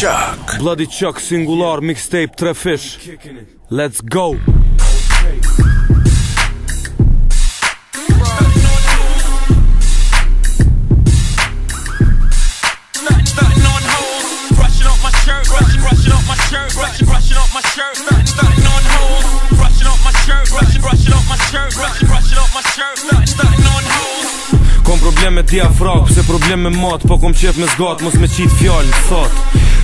Chuck Bloody Chuck singular mixtape 3 fish Let's go me diafrag Pse problem me mot po kom qef me zgat Mos me qit fjallin, thot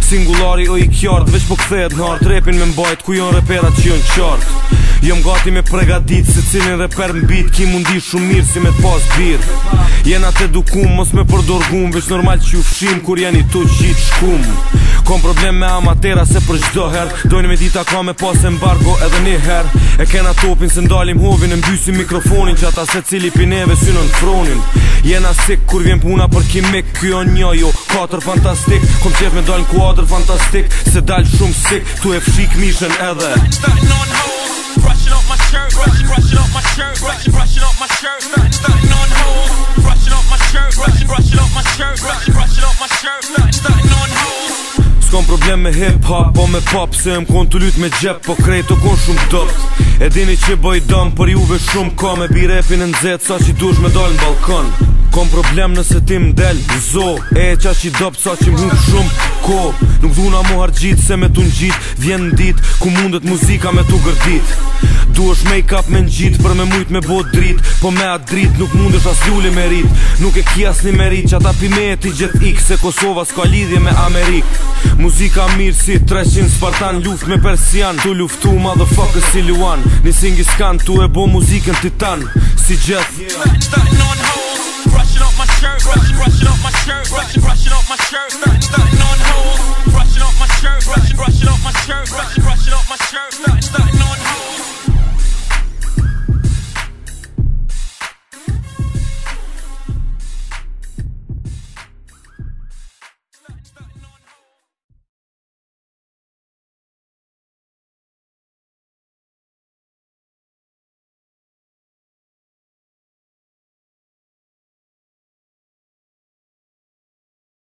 Singulari o i kjart, veç po kthejet në Repin me mbajt, ku jon reperat që jon qort Jom gati me pregadit Se cilin dhe per mbit Ki mundi shumë mirë si me t'pas birë Jena të dukum, mos me përdorgum Vesh normal që ju fshim Kur jeni të tu shkum Kom problem me amatera se për gjdo her Dojnë me dita ka me pas embargo edhe një her E kena topin se ndalim hovin E mbysim mikrofonin që ata se cili pineve synën fronin Jena sik kur vjen puna për kimik Kjo një jo, katër fantastik Kom qef me dalin kuadr fantastik Se dal shumë sik, tu e fshik mishën edhe brushing off my shirt brushing my shirt brushing my shirt on hold brushing off my shirt brushing my shirt brushing my shirt on hold S'kam problem me hip hop, po me pop Se e m'kon t'u lyt me gjep, po krej t'u kon shumë dop E dini që boj dam, për juve shumë ka Me bi rapin e nzet, sa që dush me dal në balkon Kom problem nëse ti del Zo, e qa që i dopt sa që mhuk shumë Ko, nuk dhuna mu hargjit se me t'un gjit Vjen në dit, ku mundet muzika me t'u gërdit Du është make up me n'gjit Për me mujt me bot drit Po me atë drit nuk mundesh as ljulli me rit Nuk e kia s'ni me rit Qa ta pime e ti gjith ik Se Kosova s'ka lidhje me Amerik Muzika mirë si 300 Spartan Luft me Persian Tu luftu motherfuckers si Luan Nisingi s'kan tu e bo muzikën titan Si gjith yeah. brushing off my shirt, brushing, it off my shirt, nothing, nothing.